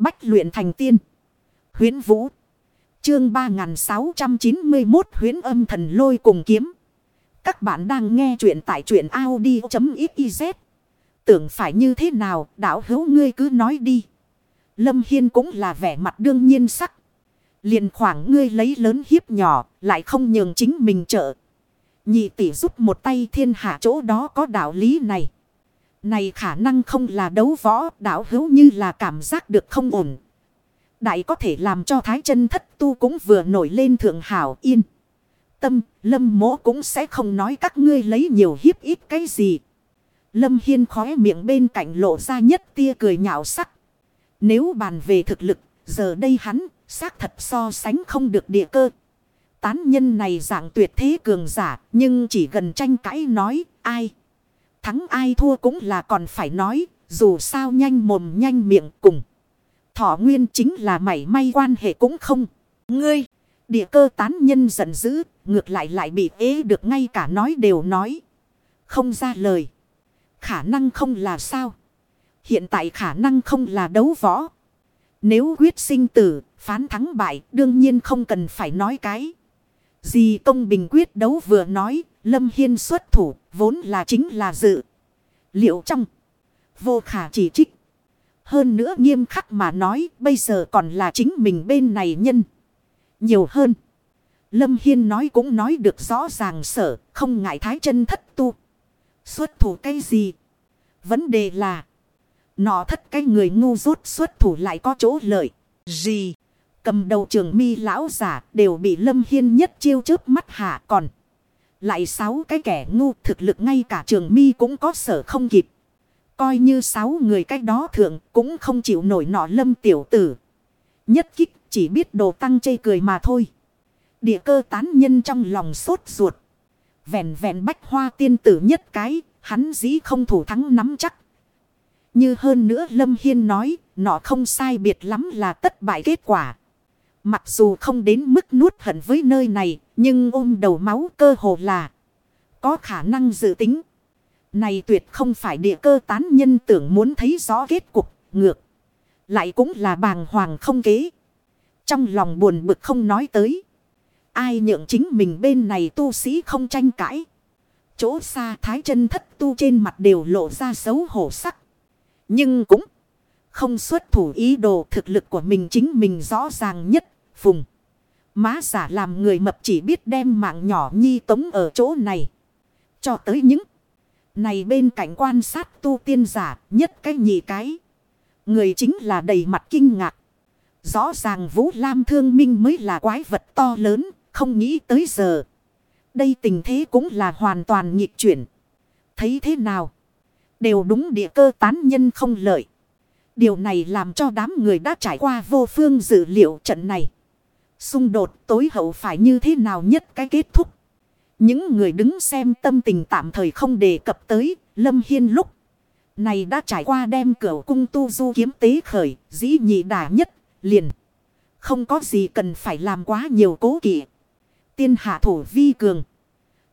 Bách luyện thành tiên. Huyến Vũ. Chương 3691 huyến âm thần lôi cùng kiếm. Các bạn đang nghe truyện tại truyện Audi.xyz. Tưởng phải như thế nào đảo hữu ngươi cứ nói đi. Lâm Hiên cũng là vẻ mặt đương nhiên sắc. liền khoảng ngươi lấy lớn hiếp nhỏ, lại không nhường chính mình trợ. Nhị tỷ giúp một tay thiên hạ chỗ đó có đạo lý này. Này khả năng không là đấu võ đảo hữu như là cảm giác được không ổn. Đại có thể làm cho thái chân thất tu cũng vừa nổi lên thượng hảo yên. Tâm, lâm mỗ cũng sẽ không nói các ngươi lấy nhiều hiếp ít cái gì. Lâm Hiên khóe miệng bên cạnh lộ ra nhất tia cười nhạo sắc. Nếu bàn về thực lực, giờ đây hắn, xác thật so sánh không được địa cơ. Tán nhân này dạng tuyệt thế cường giả, nhưng chỉ gần tranh cãi nói, ai. Thắng ai thua cũng là còn phải nói, dù sao nhanh mồm nhanh miệng cùng. Thọ nguyên chính là mảy may quan hệ cũng không. Ngươi, địa cơ tán nhân giận dữ, ngược lại lại bị ế được ngay cả nói đều nói. Không ra lời. Khả năng không là sao. Hiện tại khả năng không là đấu võ. Nếu quyết sinh tử, phán thắng bại, đương nhiên không cần phải nói cái. Gì công bình quyết đấu vừa nói, Lâm Hiên xuất thủ, vốn là chính là dự. Liệu trong, vô khả chỉ trích. Hơn nữa nghiêm khắc mà nói, bây giờ còn là chính mình bên này nhân. Nhiều hơn. Lâm Hiên nói cũng nói được rõ ràng sở, không ngại thái chân thất tu. Xuất thủ cái gì? Vấn đề là, nọ thất cái người ngu rốt xuất thủ lại có chỗ lợi. Gì? Cầm đầu trường mi lão giả đều bị Lâm Hiên nhất chiêu trước mắt hạ còn. Lại sáu cái kẻ ngu thực lực ngay cả trường mi cũng có sở không kịp. Coi như sáu người cách đó thượng cũng không chịu nổi nọ lâm tiểu tử. Nhất kích chỉ biết đồ tăng chây cười mà thôi. Địa cơ tán nhân trong lòng sốt ruột. Vẹn vẹn bách hoa tiên tử nhất cái, hắn dĩ không thủ thắng nắm chắc. Như hơn nữa Lâm Hiên nói, nọ không sai biệt lắm là tất bại kết quả. Mặc dù không đến mức nuốt hận với nơi này, nhưng ôm đầu máu cơ hồ là có khả năng dự tính. Này tuyệt không phải địa cơ tán nhân tưởng muốn thấy rõ kết cục, ngược. Lại cũng là bàng hoàng không kế. Trong lòng buồn bực không nói tới. Ai nhượng chính mình bên này tu sĩ không tranh cãi. Chỗ xa thái chân thất tu trên mặt đều lộ ra xấu hổ sắc. Nhưng cũng không xuất thủ ý đồ thực lực của mình chính mình rõ ràng nhất. Phùng. Má giả làm người mập chỉ biết đem mạng nhỏ nhi tống ở chỗ này. Cho tới những. Này bên cạnh quan sát tu tiên giả nhất cái nhị cái. Người chính là đầy mặt kinh ngạc. Rõ ràng Vũ Lam Thương Minh mới là quái vật to lớn, không nghĩ tới giờ. Đây tình thế cũng là hoàn toàn nghịch chuyển. Thấy thế nào? Đều đúng địa cơ tán nhân không lợi. Điều này làm cho đám người đã trải qua vô phương dự liệu trận này. Xung đột tối hậu phải như thế nào nhất cái kết thúc. Những người đứng xem tâm tình tạm thời không đề cập tới Lâm Hiên lúc. Này đã trải qua đem cửa cung tu du kiếm tế khởi, dĩ nhị đà nhất, liền. Không có gì cần phải làm quá nhiều cố kỵ. Tiên hạ thủ vi cường.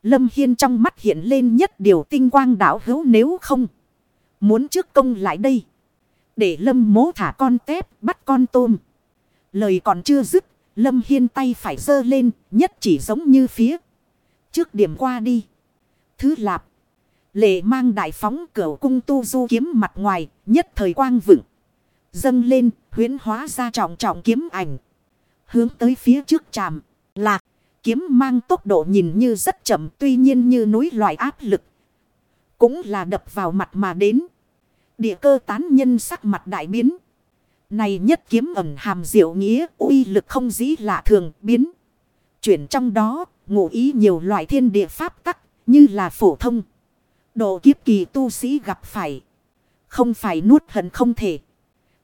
Lâm Hiên trong mắt hiện lên nhất điều tinh quang đảo hữu nếu không. Muốn trước công lại đây. Để Lâm mố thả con tép, bắt con tôm. Lời còn chưa dứt. Lâm Hiên tay phải dơ lên, nhất chỉ giống như phía. Trước điểm qua đi. Thứ lạp. Lệ mang đại phóng cửa cung tu du kiếm mặt ngoài, nhất thời quang vững. Dâng lên huyến hóa ra trọng trọng kiếm ảnh. Hướng tới phía trước chạm. Lạc. Kiếm mang tốc độ nhìn như rất chậm, tuy nhiên như núi loại áp lực. Cũng là đập vào mặt mà đến. Địa cơ tán nhân sắc mặt đại biến. Này nhất kiếm ẩn hàm diệu nghĩa, uy lực không dĩ lạ thường, biến. Chuyển trong đó, ngụ ý nhiều loại thiên địa pháp tắc, như là phổ thông. Độ kiếp kỳ tu sĩ gặp phải. Không phải nuốt hận không thể.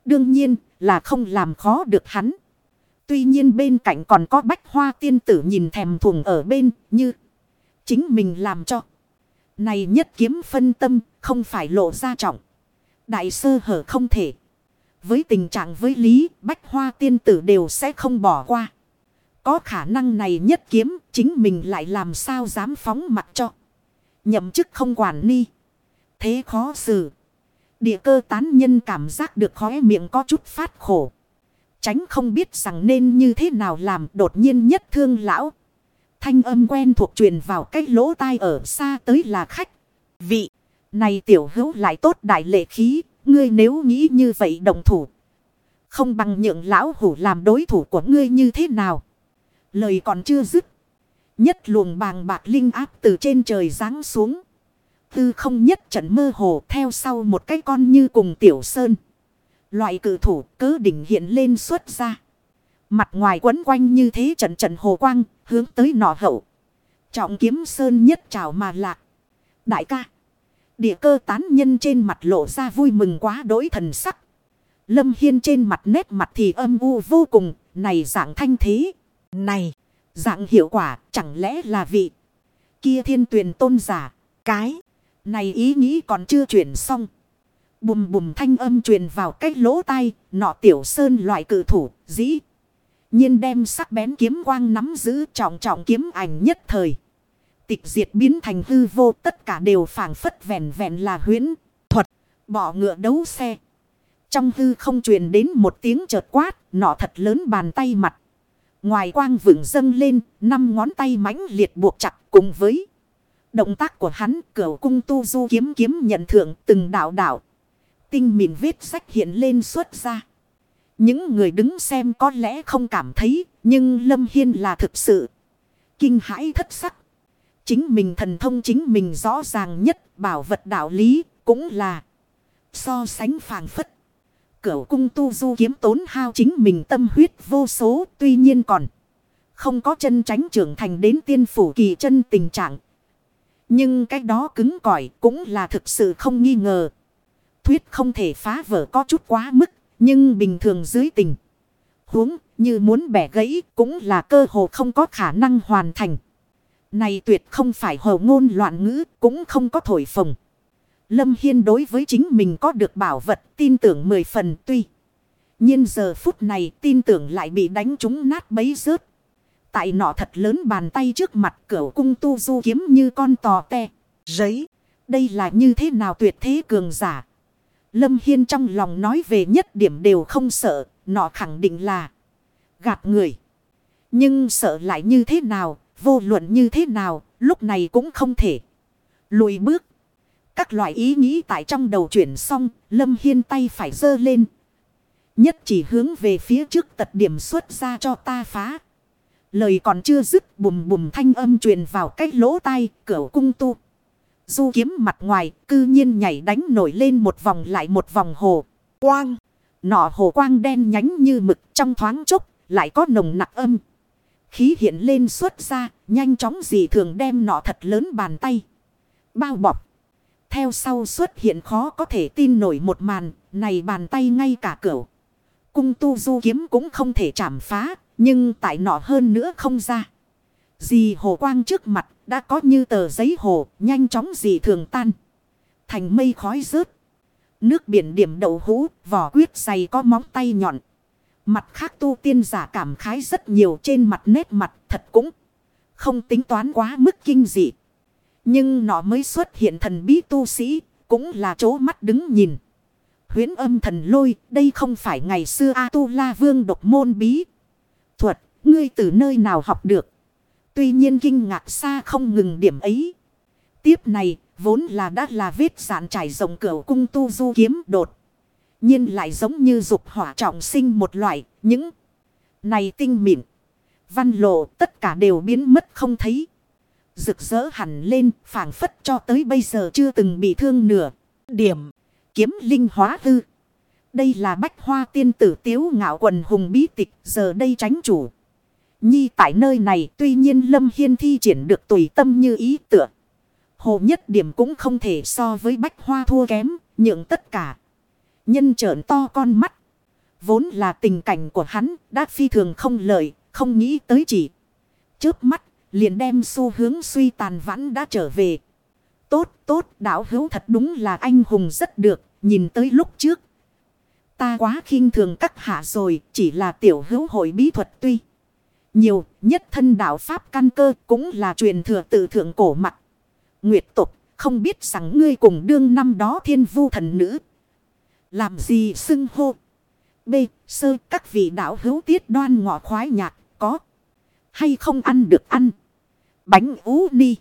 Đương nhiên là không làm khó được hắn. Tuy nhiên bên cạnh còn có bách hoa tiên tử nhìn thèm thuồng ở bên, như chính mình làm cho. Này nhất kiếm phân tâm, không phải lộ ra trọng. Đại sơ hở không thể. Với tình trạng với lý bách hoa tiên tử đều sẽ không bỏ qua. Có khả năng này nhất kiếm chính mình lại làm sao dám phóng mặt cho. Nhậm chức không quản ni. Thế khó xử. Địa cơ tán nhân cảm giác được khóe miệng có chút phát khổ. Tránh không biết rằng nên như thế nào làm đột nhiên nhất thương lão. Thanh âm quen thuộc truyền vào cái lỗ tai ở xa tới là khách. Vị, này tiểu hữu lại tốt đại lệ khí, ngươi nếu nghĩ như vậy đồng thủ. Không bằng nhượng lão hủ làm đối thủ của ngươi như thế nào. Lời còn chưa dứt. Nhất luồng bàng bạc linh áp từ trên trời giáng xuống. Tư không nhất trận mơ hồ theo sau một cái con như cùng tiểu sơn. Loại cử thủ cớ đỉnh hiện lên xuất ra. Mặt ngoài quấn quanh như thế trận trận hồ quang hướng tới nọ hậu. Trọng kiếm sơn nhất trào mà lạc. Đại ca. Địa cơ tán nhân trên mặt lộ ra vui mừng quá đối thần sắc. Lâm Hiên trên mặt nét mặt thì âm u vô cùng. Này dạng thanh thế. Này. Dạng hiệu quả chẳng lẽ là vị. Kia thiên tuyển tôn giả. Cái. Này ý nghĩ còn chưa chuyển xong. Bùm bùm thanh âm truyền vào cái lỗ tai. Nọ tiểu sơn loại cử thủ. Dĩ. nhiên đem sắc bén kiếm quang nắm giữ trọng trọng kiếm ảnh nhất thời. Tịch diệt biến thành hư vô tất cả đều phảng phất vẹn vẹn là huyễn. Thuật. Bỏ ngựa đấu xe. Trong hư không truyền đến một tiếng chợt quát. Nọ thật lớn bàn tay mặt. Ngoài quang vững dâng lên, năm ngón tay mãnh liệt buộc chặt cùng với động tác của hắn, cửu cung tu du kiếm kiếm nhận thượng từng đạo đạo. Tinh mịn vết sách hiện lên xuất ra. Những người đứng xem có lẽ không cảm thấy, nhưng Lâm Hiên là thực sự kinh hãi thất sắc. Chính mình thần thông chính mình rõ ràng nhất, bảo vật đạo lý cũng là so sánh phàng phất. Cửu cung tu du kiếm tốn hao chính mình tâm huyết vô số, tuy nhiên còn không có chân tránh trưởng thành đến tiên phủ kỳ chân tình trạng. Nhưng cái đó cứng cỏi cũng là thực sự không nghi ngờ. Thuyết không thể phá vỡ có chút quá mức, nhưng bình thường dưới tình huống như muốn bẻ gãy cũng là cơ hồ không có khả năng hoàn thành. Này tuyệt không phải hồ ngôn loạn ngữ cũng không có thổi phồng. Lâm Hiên đối với chính mình có được bảo vật tin tưởng mười phần tuy. nhiên giờ phút này tin tưởng lại bị đánh trúng nát bấy rớt. Tại nọ thật lớn bàn tay trước mặt cửa cung tu du kiếm như con tò te, giấy. Đây là như thế nào tuyệt thế cường giả. Lâm Hiên trong lòng nói về nhất điểm đều không sợ, nọ khẳng định là gạt người. Nhưng sợ lại như thế nào, vô luận như thế nào, lúc này cũng không thể lùi bước. Các loại ý nghĩ tại trong đầu chuyển xong, Lâm Hiên tay phải dơ lên. Nhất chỉ hướng về phía trước tật điểm xuất ra cho ta phá. Lời còn chưa dứt bùm bùm thanh âm truyền vào cái lỗ tai, cửa cung tu. Du kiếm mặt ngoài, cư nhiên nhảy đánh nổi lên một vòng lại một vòng hồ. Quang. Nọ hồ quang đen nhánh như mực trong thoáng chốc, lại có nồng nặc âm. Khí hiện lên xuất ra, nhanh chóng dị thường đem nọ thật lớn bàn tay. Bao bọc. Theo sau xuất hiện khó có thể tin nổi một màn, này bàn tay ngay cả cửa. Cung tu du kiếm cũng không thể chạm phá, nhưng tại nọ hơn nữa không ra. Dì hồ quang trước mặt đã có như tờ giấy hồ nhanh chóng dì thường tan. Thành mây khói rớt. Nước biển điểm đậu hũ vỏ quyết dày có móng tay nhọn. Mặt khác tu tiên giả cảm khái rất nhiều trên mặt nét mặt thật cũng không tính toán quá mức kinh dị. Nhưng nó mới xuất hiện thần bí tu sĩ cũng là chỗ mắt đứng nhìn. Huyến âm thần lôi đây không phải ngày xưa A-tu-la vương độc môn bí thuật, ngươi từ nơi nào học được. Tuy nhiên kinh ngạc xa không ngừng điểm ấy. Tiếp này, vốn là đã là vết giản trải rộng cửa cung tu du kiếm đột nhiên lại giống như dục hỏa trọng sinh một loại, những này tinh mịn. Văn lộ tất cả đều biến mất không thấy. Rực rỡ hẳn lên, phảng phất cho tới bây giờ chưa từng bị thương nửa. Điểm, kiếm linh hóa hư. Đây là bách hoa tiên tử tiếu ngạo quần hùng bí tịch giờ đây tránh chủ. Nhi tại nơi này tuy nhiên Lâm Hiên thi triển được tùy tâm như ý tựa. Hồ nhất điểm cũng không thể so với bách hoa thua kém, nhượng tất cả. Nhân trợn to con mắt. Vốn là tình cảnh của hắn đã phi thường không lợi, không nghĩ tới chỉ. Chớp mắt, liền đem xu hướng suy tàn vãn đã trở về. Tốt, tốt, đảo hữu thật đúng là anh hùng rất được, nhìn tới lúc trước Ta quá khinh thường các hạ rồi, chỉ là tiểu hữu hội bí thuật tuy. Nhiều, nhất thân đạo Pháp căn cơ cũng là truyền thừa tự thượng cổ mặt. Nguyệt tục, không biết rằng ngươi cùng đương năm đó thiên vu thần nữ. Làm gì xưng hô? B. Sơ, các vị đạo hữu tiết đoan ngọ khoái nhạc, có hay không ăn được ăn. Bánh ú ni.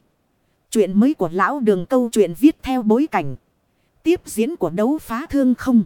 Chuyện mới của lão đường câu chuyện viết theo bối cảnh. Tiếp diễn của đấu phá thương không.